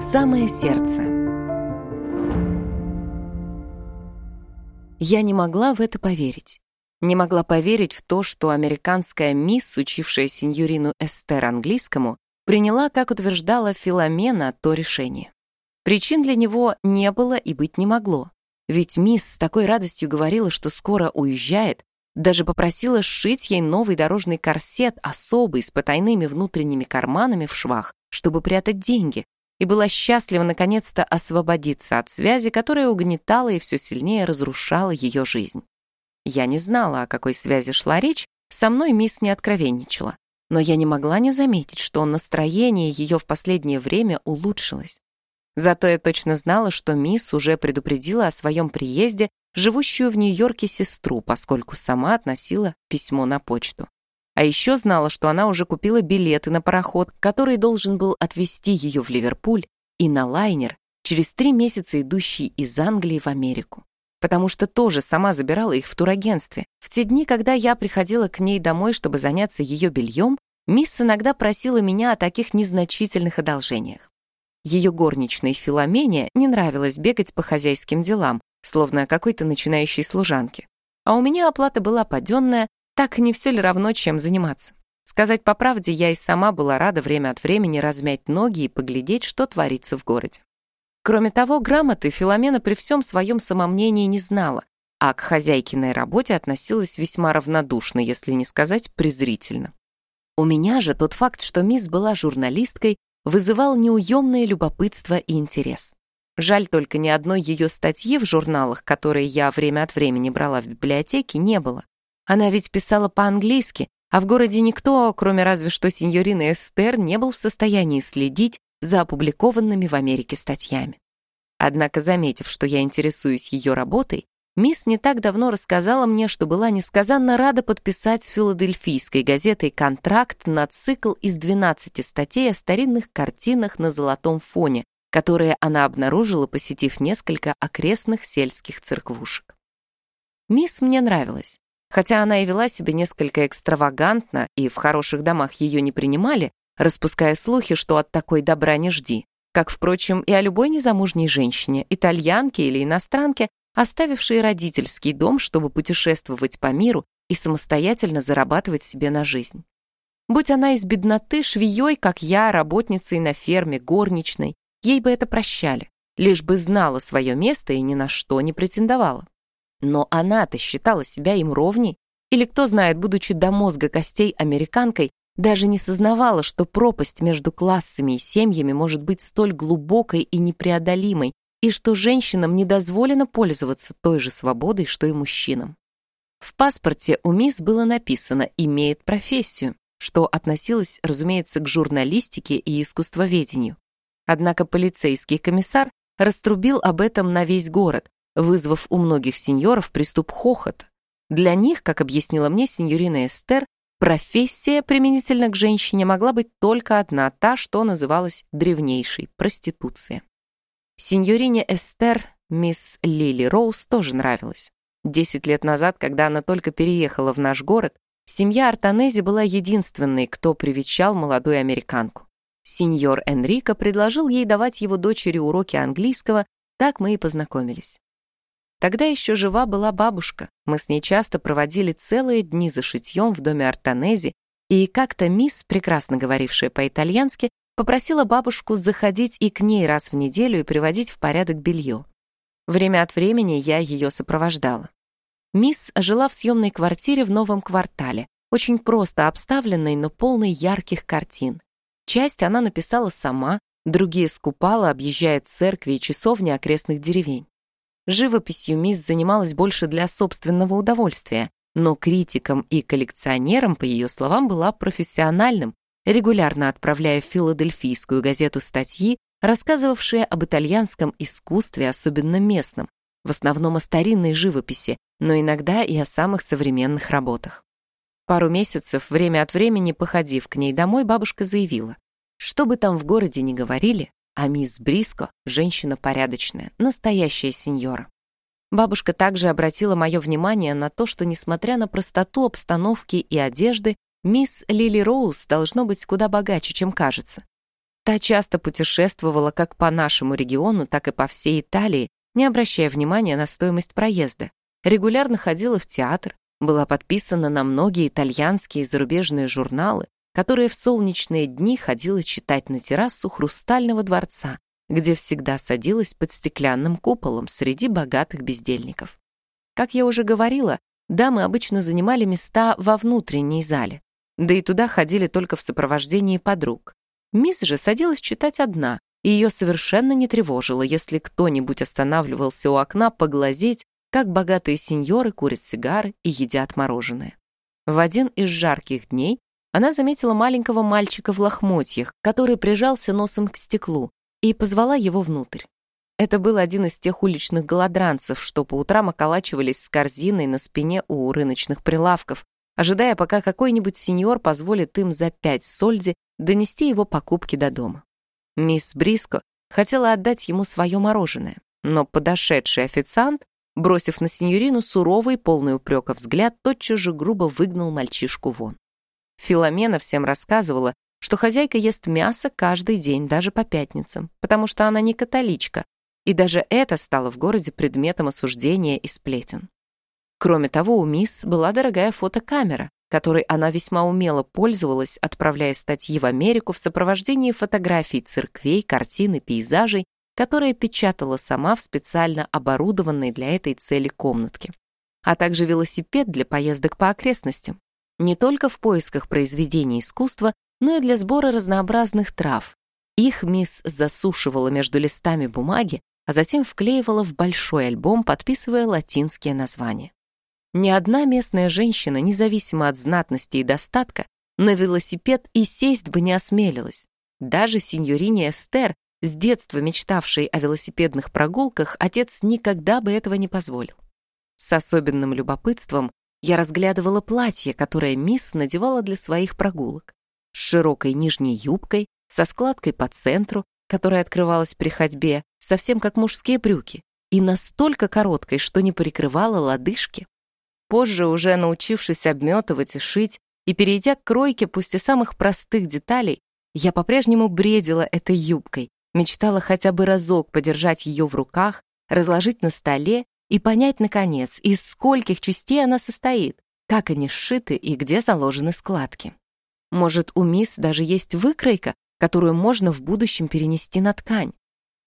В самое сердце. Я не могла в это поверить. Не могла поверить в то, что американская мисс, учившая сеньорину Эстер английскому, приняла, как утверждала Филомена, то решение. Причин для него не было и быть не могло. Ведь мисс с такой радостью говорила, что скоро уезжает, даже попросила сшить ей новый дорожный корсет, особый, с потайными внутренними карманами в швах, чтобы прятать деньги, и была счастлива наконец-то освободиться от связи, которая угнетала и все сильнее разрушала ее жизнь. Я не знала, о какой связи шла речь, со мной мисс не откровенничала, но я не могла не заметить, что настроение ее в последнее время улучшилось. Зато я точно знала, что мисс уже предупредила о своем приезде живущую в Нью-Йорке сестру, поскольку сама относила письмо на почту. А еще знала, что она уже купила билеты на пароход, который должен был отвезти ее в Ливерпуль, и на лайнер, через три месяца идущий из Англии в Америку. Потому что тоже сама забирала их в турагентстве. В те дни, когда я приходила к ней домой, чтобы заняться ее бельем, мисс иногда просила меня о таких незначительных одолжениях. Ее горничной Филомене не нравилось бегать по хозяйским делам, словно какой-то начинающей служанке. А у меня оплата была паденная, так не все ли равно, чем заниматься. Сказать по правде, я и сама была рада время от времени размять ноги и поглядеть, что творится в городе. Кроме того, грамоты Филомена при всем своем самомнении не знала, а к хозяйкиной работе относилась весьма равнодушно, если не сказать презрительно. У меня же тот факт, что мисс была журналисткой, вызывал неуемное любопытство и интерес. Жаль только ни одной ее статьи в журналах, которые я время от времени брала в библиотеке, не было. Она ведь писала по-английски, а в городе никто, кроме разве что сеньорины Эстер, не был в состоянии следить за опубликованными в Америке статьями. Однако, заметив, что я интересуюсь ее работой, мисс не так давно рассказала мне, что была несказанно рада подписать с филадельфийской газетой контракт на цикл из 12 статей о старинных картинах на золотом фоне, которые она обнаружила, посетив несколько окрестных сельских церквушек. Мисс мне нравилась. Хотя она и вела себя несколько экстравагантно, и в хороших домах ее не принимали, распуская слухи, что от такой добра не жди, как, впрочем, и о любой незамужней женщине, итальянке или иностранке, оставившей родительский дом, чтобы путешествовать по миру и самостоятельно зарабатывать себе на жизнь. Будь она из бедноты, швеей, как я, работницей на ферме, горничной, Ей бы это прощали, лишь бы знала свое место и ни на что не претендовала. Но она-то считала себя им ровней, или, кто знает, будучи до мозга костей американкой, даже не сознавала, что пропасть между классами и семьями может быть столь глубокой и непреодолимой, и что женщинам не дозволено пользоваться той же свободой, что и мужчинам. В паспорте у мисс было написано «имеет профессию», что относилось, разумеется, к журналистике и искусствоведению. Однако полицейский комиссар раструбил об этом на весь город, вызвав у многих сеньоров приступ хохота. Для них, как объяснила мне сеньорина Эстер, профессия применительно к женщине могла быть только одна, та, что называлась древнейшей – проституция. Сеньорине Эстер мисс Лили Роуз тоже нравилась. Десять лет назад, когда она только переехала в наш город, семья Артанези была единственной, кто привечал молодую американку. Сеньор Энрико предложил ей давать его дочери уроки английского, так мы и познакомились. Тогда еще жива была бабушка, мы с ней часто проводили целые дни за шитьем в доме Артанези, и как-то мисс, прекрасно говорившая по-итальянски, попросила бабушку заходить и к ней раз в неделю и приводить в порядок белье. Время от времени я ее сопровождала. Мисс жила в съемной квартире в новом квартале, очень просто обставленной, но полной ярких картин. Часть она написала сама, другие скупала, объезжая церкви и часовни окрестных деревень. Живописью мисс занималась больше для собственного удовольствия, но критиком и коллекционером, по ее словам, была профессиональным, регулярно отправляя в филадельфийскую газету статьи, рассказывавшие об итальянском искусстве, особенно местном, в основном о старинной живописи, но иногда и о самых современных работах. Пару месяцев, время от времени походив к ней домой, бабушка заявила, что бы там в городе ни говорили, а мисс Бриско — женщина порядочная, настоящая сеньора. Бабушка также обратила мое внимание на то, что, несмотря на простоту обстановки и одежды, мисс Лили Роуз должно быть куда богаче, чем кажется. Та часто путешествовала как по нашему региону, так и по всей Италии, не обращая внимания на стоимость проезда. Регулярно ходила в театр, была подписана на многие итальянские и зарубежные журналы, которые в солнечные дни ходила читать на террасу Хрустального дворца, где всегда садилась под стеклянным куполом среди богатых бездельников. Как я уже говорила, дамы обычно занимали места во внутренней зале, да и туда ходили только в сопровождении подруг. Мисс же садилась читать одна, и ее совершенно не тревожило, если кто-нибудь останавливался у окна поглазеть, как богатые сеньоры курят сигары и едят мороженое. В один из жарких дней она заметила маленького мальчика в лохмотьях, который прижался носом к стеклу, и позвала его внутрь. Это был один из тех уличных голодранцев, что по утрам околачивались с корзиной на спине у рыночных прилавков, ожидая, пока какой-нибудь сеньор позволит им за пять сольди донести его покупки до дома. Мисс Бриско хотела отдать ему свое мороженое, но подошедший официант, бросив на сеньорину суровый, полный упрека взгляд, тотчас же грубо выгнал мальчишку вон. Филомена всем рассказывала, что хозяйка ест мясо каждый день, даже по пятницам, потому что она не католичка, и даже это стало в городе предметом осуждения и сплетен. Кроме того, у мисс была дорогая фотокамера, которой она весьма умело пользовалась, отправляя статьи в Америку в сопровождении фотографий церквей, картин и пейзажей, которые печатала сама в специально оборудованной для этой цели комнатке, а также велосипед для поездок по окрестностям, не только в поисках произведений искусства, но и для сбора разнообразных трав. Их мисс засушивала между листами бумаги, а затем вклеивала в большой альбом, подписывая латинские названия. Ни одна местная женщина, независимо от знатности и достатка, на велосипед и сесть бы не осмелилась. Даже сеньорине Эстер, с детства мечтавшей о велосипедных прогулках, отец никогда бы этого не позволил. С особенным любопытством я разглядывала платье, которое мисс надевала для своих прогулок. С широкой нижней юбкой, со складкой по центру, которая открывалась при ходьбе, совсем как мужские брюки, и настолько короткой, что не прикрывала лодыжки. Позже, уже научившись обметывать и шить, и перейдя к кройке, пусть и самых простых деталей, я по-прежнему бредила этой юбкой, мечтала хотя бы разок подержать ее в руках, разложить на столе и понять, наконец, из скольких частей она состоит, как они сшиты и где заложены складки. Может, у мисс даже есть выкройка, которую можно в будущем перенести на ткань.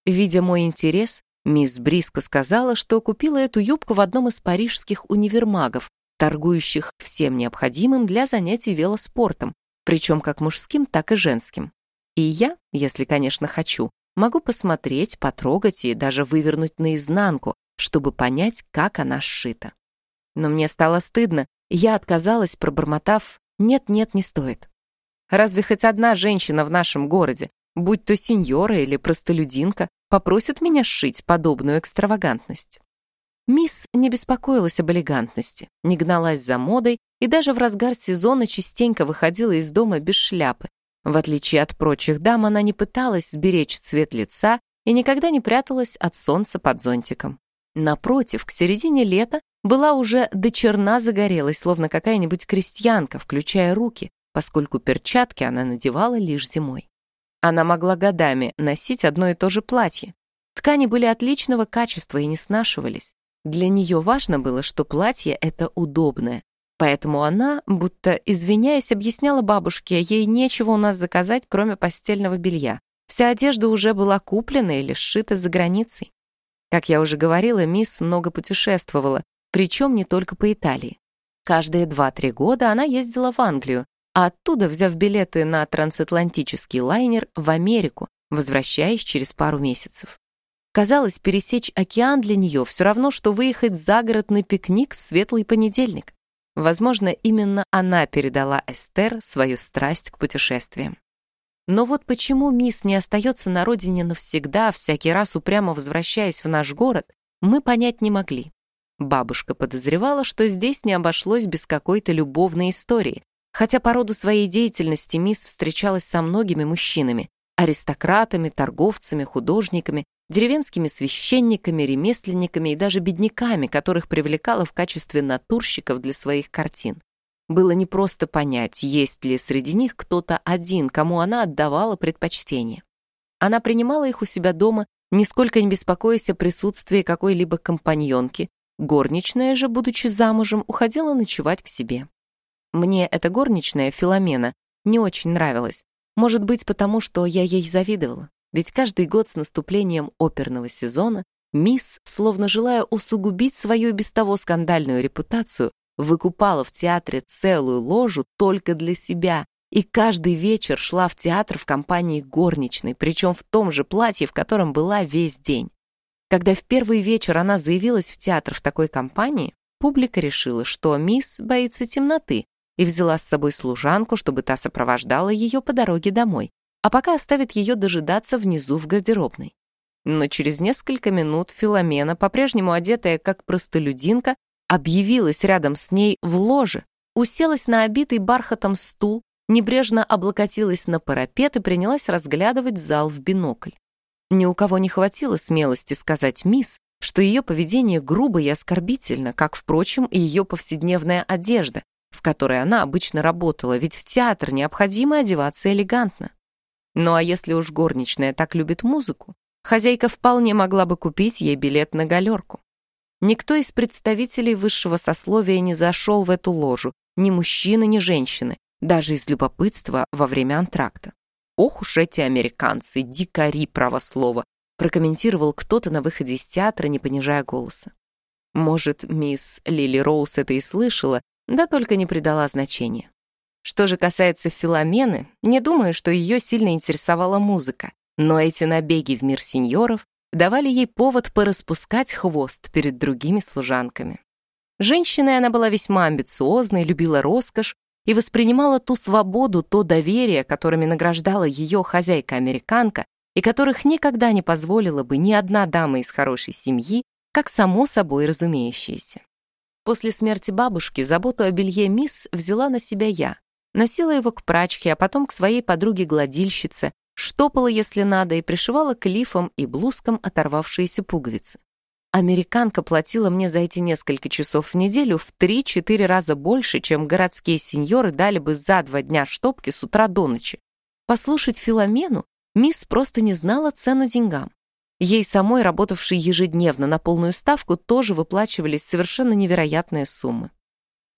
Видя мой интерес, Мисс Бриско сказала, что купила эту юбку в одном из парижских универмагов, торгующих всем необходимым для занятий велоспортом, причем как мужским, так и женским. И я, если, конечно, хочу, могу посмотреть, потрогать и даже вывернуть наизнанку, чтобы понять, как она сшита. Но мне стало стыдно, и я отказалась, пробормотав «нет-нет, не стоит». Разве хоть одна женщина в нашем городе, будь то сеньора или простолюдинка, попросит меня сшить подобную экстравагантность. Мисс не беспокоилась об элегантности, не гналась за модой и даже в разгар сезона частенько выходила из дома без шляпы. В отличие от прочих дам, она не пыталась сберечь цвет лица и никогда не пряталась от солнца под зонтиком. Напротив, к середине лета была уже до черна загорелась, словно какая-нибудь крестьянка, включая руки, поскольку перчатки она надевала лишь зимой. Она могла годами носить одно и то же платье. Ткани были отличного качества и не снашивались. Для нее важно было, что платье это удобное. Поэтому она, будто извиняясь, объясняла бабушке, ей нечего у нас заказать, кроме постельного белья. Вся одежда уже была куплена или сшита за границей. Как я уже говорила, мисс много путешествовала, причем не только по Италии. Каждые 2-3 года она ездила в Англию, а оттуда, взяв билеты на трансатлантический лайнер, в Америку, возвращаясь через пару месяцев. Казалось, пересечь океан для нее все равно, что выехать за город на пикник в светлый понедельник. Возможно, именно она передала Эстер свою страсть к путешествиям. Но вот почему мисс не остается на родине навсегда, всякий раз упрямо возвращаясь в наш город, мы понять не могли. Бабушка подозревала, что здесь не обошлось без какой-то любовной истории, Хотя по роду своей деятельности мисс встречалась со многими мужчинами, аристократами, торговцами, художниками, деревенскими священниками, ремесленниками и даже бедняками, которых привлекала в качестве натурщиков для своих картин. Было непросто понять, есть ли среди них кто-то один, кому она отдавала предпочтение. Она принимала их у себя дома, нисколько не беспокоясь о присутствии какой-либо компаньонки. Горничная же, будучи замужем, уходила ночевать к себе. Мне эта горничная, Филомена, не очень нравилась. Может быть, потому что я ей завидовала. Ведь каждый год с наступлением оперного сезона мисс, словно желая усугубить свою без того скандальную репутацию, выкупала в театре целую ложу только для себя и каждый вечер шла в театр в компании горничной, причем в том же платье, в котором была весь день. Когда в первый вечер она заявилась в театр в такой компании, публика решила, что мисс боится темноты, и взяла с собой служанку, чтобы та сопровождала ее по дороге домой, а пока оставит ее дожидаться внизу в гардеробной. Но через несколько минут Филомена, по-прежнему одетая как простолюдинка, объявилась рядом с ней в ложе, уселась на обитый бархатом стул, небрежно облокотилась на парапет и принялась разглядывать зал в бинокль. Ни у кого не хватило смелости сказать мисс, что ее поведение грубо и оскорбительно, как, впрочем, и ее повседневная одежда, в которой она обычно работала, ведь в театр необходимо одеваться элегантно. Ну а если уж горничная так любит музыку, хозяйка вполне могла бы купить ей билет на галерку. Никто из представителей высшего сословия не зашел в эту ложу, ни мужчины, ни женщины, даже из любопытства во время антракта. «Ох уж эти американцы, дикари, правослова!» прокомментировал кто-то на выходе из театра, не понижая голоса. Может, мисс Лили Роуз это и слышала, да только не придала значения. Что же касается Филомены, не думаю, что ее сильно интересовала музыка, но эти набеги в мир сеньоров давали ей повод пораспускать хвост перед другими служанками. Женщиной она была весьма амбициозной, любила роскошь и воспринимала ту свободу, то доверие, которыми награждала ее хозяйка-американка, и которых никогда не позволила бы ни одна дама из хорошей семьи, как само собой разумеющееся. После смерти бабушки заботу о белье мисс взяла на себя я. Носила его к прачке, а потом к своей подруге-гладильщице, штопала, если надо, и пришивала к лифам и блузкам оторвавшиеся пуговицы. Американка платила мне за эти несколько часов в неделю в 3-4 раза больше, чем городские сеньоры дали бы за два дня штопки с утра до ночи. Послушать Филомену мисс просто не знала цену деньгам. Ей самой, работавшей ежедневно на полную ставку, тоже выплачивались совершенно невероятные суммы.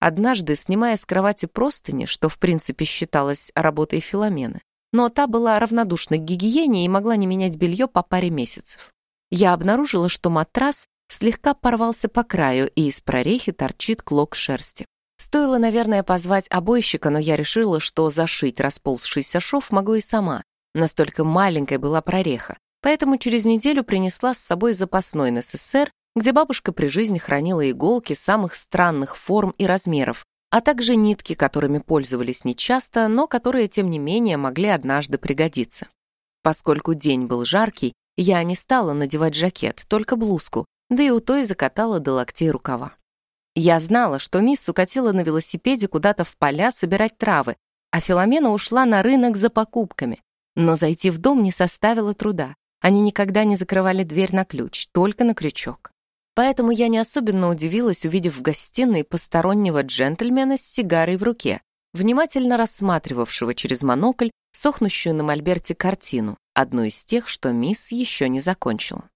Однажды, снимая с кровати простыни, что в принципе считалось работой Филомены, но та была равнодушна к гигиене и могла не менять белье по паре месяцев я обнаружила, что матрас слегка порвался по краю, и из прорехи торчит клок шерсти. Стоило, наверное, позвать обойщика, но я решила, что зашить расползшийся шов могу и сама. Настолько маленькая была прореха. Поэтому через неделю принесла с собой запасной НССР, где бабушка при жизни хранила иголки самых странных форм и размеров, а также нитки, которыми пользовались нечасто, но которые, тем не менее, могли однажды пригодиться. Поскольку день был жаркий, я не стала надевать жакет, только блузку, да и у той закатала до локтей рукава. Я знала, что мисс укатила на велосипеде куда-то в поля собирать травы, а Филомена ушла на рынок за покупками. Но зайти в дом не составило труда. Они никогда не закрывали дверь на ключ, только на крючок. Поэтому я не особенно удивилась, увидев в гостиной постороннего джентльмена с сигарой в руке, внимательно рассматривавшего через монокль сохнущую на мольберте картину, одну из тех, что мисс еще не закончила.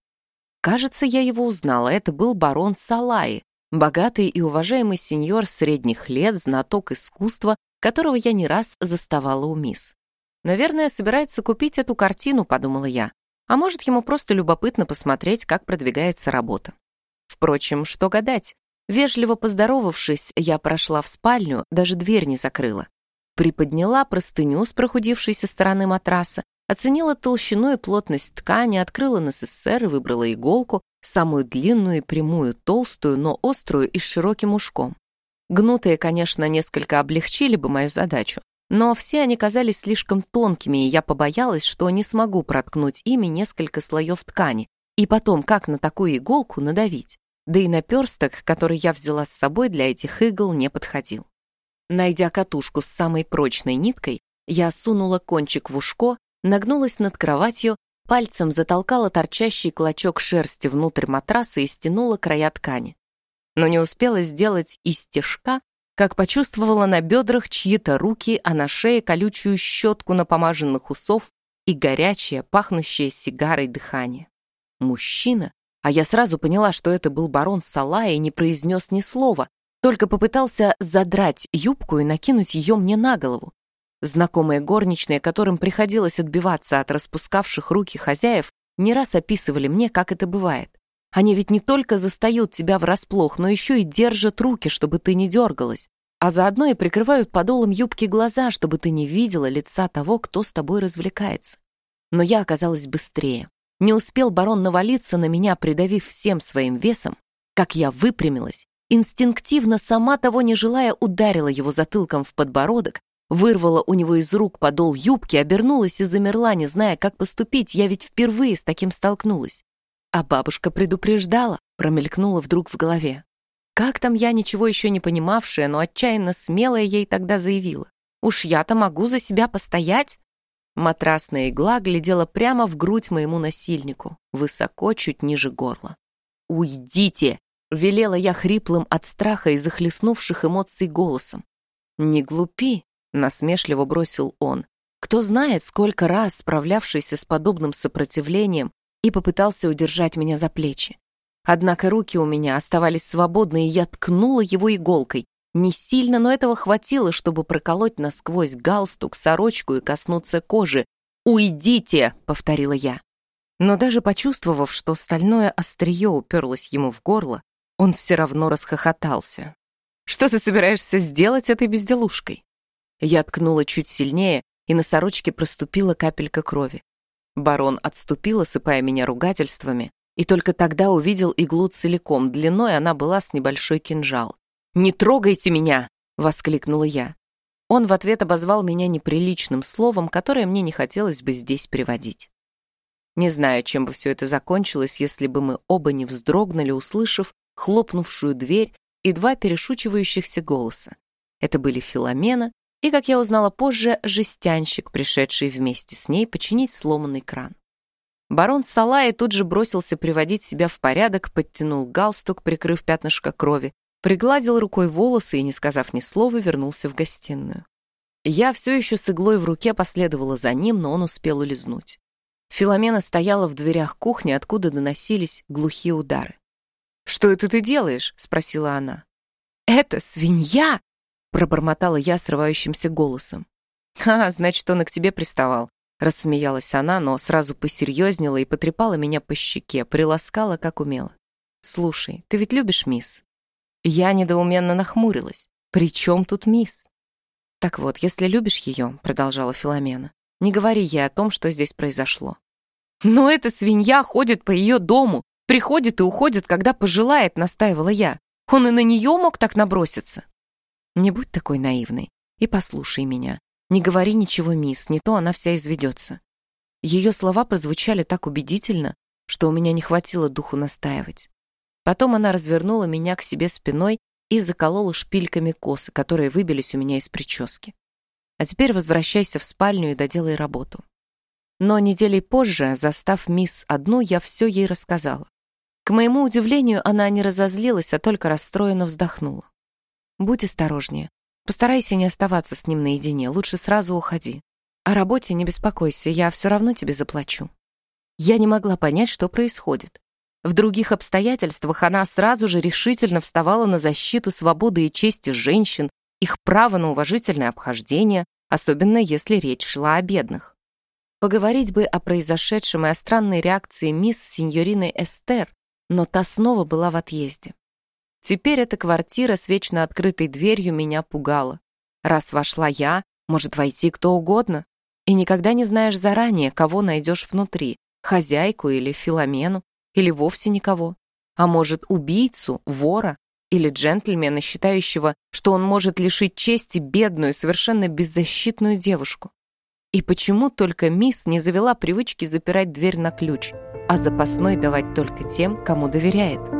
Кажется, я его узнала, это был барон Салаи, богатый и уважаемый сеньор средних лет, знаток искусства, которого я не раз заставала у мисс. Наверное, собирается купить эту картину, подумала я. А может, ему просто любопытно посмотреть, как продвигается работа. Впрочем, что гадать? Вежливо поздоровавшись, я прошла в спальню, даже дверь не закрыла. Приподняла простыню с прохудившейся стороны матраса, оценила толщину и плотность ткани, открыла НССР и выбрала иголку, самую длинную и прямую, толстую, но острую и с широким ушком. Гнутые, конечно, несколько облегчили бы мою задачу, но все они казались слишком тонкими, и я побоялась, что не смогу проткнуть ими несколько слоев ткани, и потом, как на такую иголку надавить. Да и наперсток, который я взяла с собой для этих игл, не подходил. Найдя катушку с самой прочной ниткой, я сунула кончик в ушко нагнулась над кроватью, пальцем затолкала торчащий клочок шерсти внутрь матраса и стянула края ткани. Но не успела сделать и стежка, как почувствовала на бедрах чьи-то руки, а на шее колючую щетку напомаженных усов и горячее, пахнущее сигарой дыхание. Мужчина, а я сразу поняла, что это был барон Салай и не произнес ни слова, только попытался задрать юбку и накинуть ее мне на голову. Знакомые горничные, которым приходилось отбиваться от распускавших руки хозяев, не раз описывали мне, как это бывает. Они ведь не только застают тебя врасплох, но еще и держат руки, чтобы ты не дергалась, а заодно и прикрывают подолом юбки глаза, чтобы ты не видела лица того, кто с тобой развлекается. Но я оказалась быстрее. Не успел барон навалиться на меня, придавив всем своим весом, как я выпрямилась, инстинктивно, сама того не желая, ударила его затылком в подбородок, Вырвала у него из рук подол юбки, обернулась и замерла, не зная, как поступить. Я ведь впервые с таким столкнулась. А бабушка предупреждала, промелькнула вдруг в голове. Как там я, ничего еще не понимавшая, но отчаянно смелая ей тогда заявила. «Уж я-то могу за себя постоять?» Матрасная игла глядела прямо в грудь моему насильнику, высоко, чуть ниже горла. «Уйдите!» — велела я хриплым от страха и захлестнувших эмоций голосом. «Не глупи!» Насмешливо бросил он. Кто знает, сколько раз справлявшийся с подобным сопротивлением и попытался удержать меня за плечи. Однако руки у меня оставались свободны, и я ткнула его иголкой. Не сильно, но этого хватило, чтобы проколоть насквозь галстук, сорочку и коснуться кожи. «Уйдите!» — повторила я. Но даже почувствовав, что стальное острие уперлось ему в горло, он все равно расхохотался. «Что ты собираешься сделать этой безделушкой?» Я ткнула чуть сильнее, и на сорочке проступила капелька крови. Барон отступил, осыпая меня ругательствами, и только тогда увидел иглу целиком, длиной она была с небольшой кинжал. «Не трогайте меня!» — воскликнула я. Он в ответ обозвал меня неприличным словом, которое мне не хотелось бы здесь приводить. Не знаю, чем бы все это закончилось, если бы мы оба не вздрогнули, услышав хлопнувшую дверь и два перешучивающихся голоса. Это были Филомена и, как я узнала позже, жестянщик, пришедший вместе с ней починить сломанный кран. Барон Салай тут же бросился приводить себя в порядок, подтянул галстук, прикрыв пятнышко крови, пригладил рукой волосы и, не сказав ни слова, вернулся в гостиную. Я все еще с иглой в руке последовала за ним, но он успел улизнуть. Филомена стояла в дверях кухни, откуда доносились глухие удары. «Что это ты делаешь?» — спросила она. «Это свинья!» Пробормотала я срывающимся голосом. «А, значит, он и к тебе приставал». Рассмеялась она, но сразу посерьезнела и потрепала меня по щеке, приласкала, как умела. «Слушай, ты ведь любишь мисс?» Я недоуменно нахмурилась. «При чем тут мисс?» «Так вот, если любишь ее», — продолжала Филомена, «не говори ей о том, что здесь произошло». «Но эта свинья ходит по ее дому, приходит и уходит, когда пожелает», — настаивала я. «Он и на нее мог так наброситься». Не будь такой наивной и послушай меня. Не говори ничего, мисс, не то она вся изведется. Ее слова прозвучали так убедительно, что у меня не хватило духу настаивать. Потом она развернула меня к себе спиной и заколола шпильками косы, которые выбились у меня из прически. А теперь возвращайся в спальню и доделай работу. Но неделей позже, застав мисс одну, я все ей рассказала. К моему удивлению, она не разозлилась, а только расстроенно вздохнула. Будь осторожнее. Постарайся не оставаться с ним наедине, лучше сразу уходи. О работе не беспокойся, я все равно тебе заплачу. Я не могла понять, что происходит. В других обстоятельствах она сразу же решительно вставала на защиту свободы и чести женщин, их права на уважительное обхождение, особенно если речь шла о бедных. Поговорить бы о произошедшем и о странной реакции мисс сеньорины Эстер, но та снова была в отъезде. Теперь эта квартира с вечно открытой дверью меня пугала. Раз вошла я, может войти кто угодно. И никогда не знаешь заранее, кого найдешь внутри, хозяйку или филомену, или вовсе никого. А может, убийцу, вора или джентльмена, считающего, что он может лишить чести бедную, совершенно беззащитную девушку. И почему только мисс не завела привычки запирать дверь на ключ, а запасной давать только тем, кому доверяет?